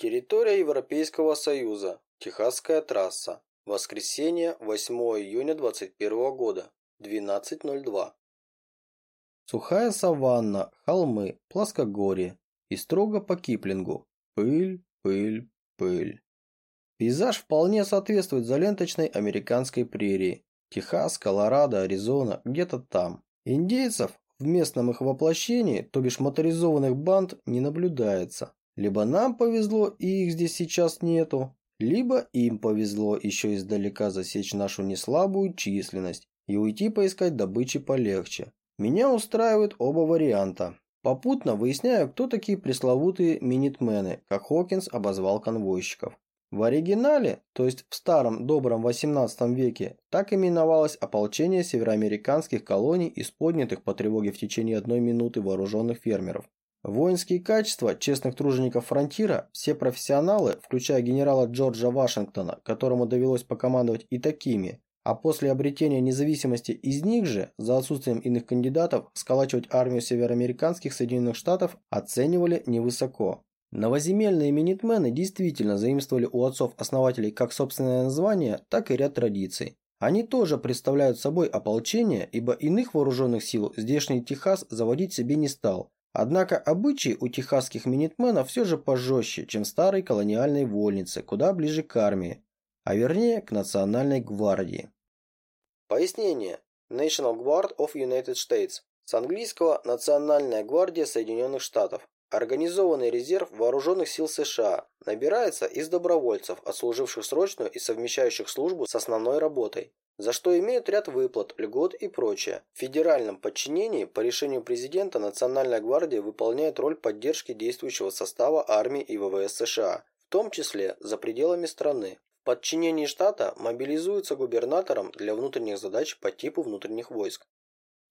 Территория Европейского Союза. Техасская трасса. Воскресенье, 8 июня 2021 года. 12.02. Сухая саванна, холмы, плоскогорье. И строго по Киплингу. Пыль, пыль, пыль. Пейзаж вполне соответствует заленточной американской прерии. Техас, Колорадо, Аризона, где-то там. Индейцев в местном их воплощении, то бишь моторизованных банд, не наблюдается. Либо нам повезло и их здесь сейчас нету, либо им повезло еще издалека засечь нашу неслабую численность и уйти поискать добычи полегче. Меня устраивают оба варианта. Попутно выясняю, кто такие пресловутые минитмены, как Хокинс обозвал конвойщиков. В оригинале, то есть в старом добром 18 веке, так именовалось ополчение североамериканских колоний из по тревоге в течение одной минуты вооруженных фермеров. Воинские качества честных тружеников фронтира все профессионалы, включая генерала Джорджа Вашингтона, которому довелось покомандовать и такими, а после обретения независимости из них же, за отсутствием иных кандидатов, сколачивать армию североамериканских Соединенных Штатов оценивали невысоко. Новоземельные минитмены действительно заимствовали у отцов-основателей как собственное название, так и ряд традиций. Они тоже представляют собой ополчение, ибо иных вооруженных сил здешний Техас заводить себе не стал. Однако обычаи у техасских минитменов все же пожестче, чем старой колониальной вольнице, куда ближе к армии, а вернее к национальной гвардии. Пояснение. National Guard of United States. С английского «Национальная гвардия Соединенных Штатов». Организованный резерв вооруженных сил США набирается из добровольцев, отслуживших срочную и совмещающих службу с основной работой, за что имеют ряд выплат, льгот и прочее. В федеральном подчинении по решению президента Национальная гвардия выполняет роль поддержки действующего состава армии и ВВС США, в том числе за пределами страны. В подчинении штата мобилизуется губернатором для внутренних задач по типу внутренних войск.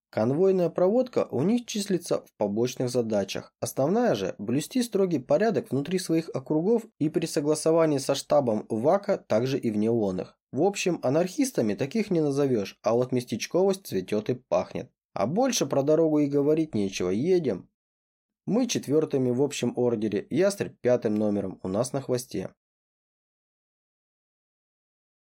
Конвойная проводка у них числится в побочных задачах. Основная же – блюсти строгий порядок внутри своих округов и при согласовании со штабом ВАКа также и вне онных. В общем, анархистами таких не назовешь, а вот местечковость цветет и пахнет. А больше про дорогу и говорить нечего, едем. Мы четвертыми в общем ордере, ястреб пятым номером у нас на хвосте.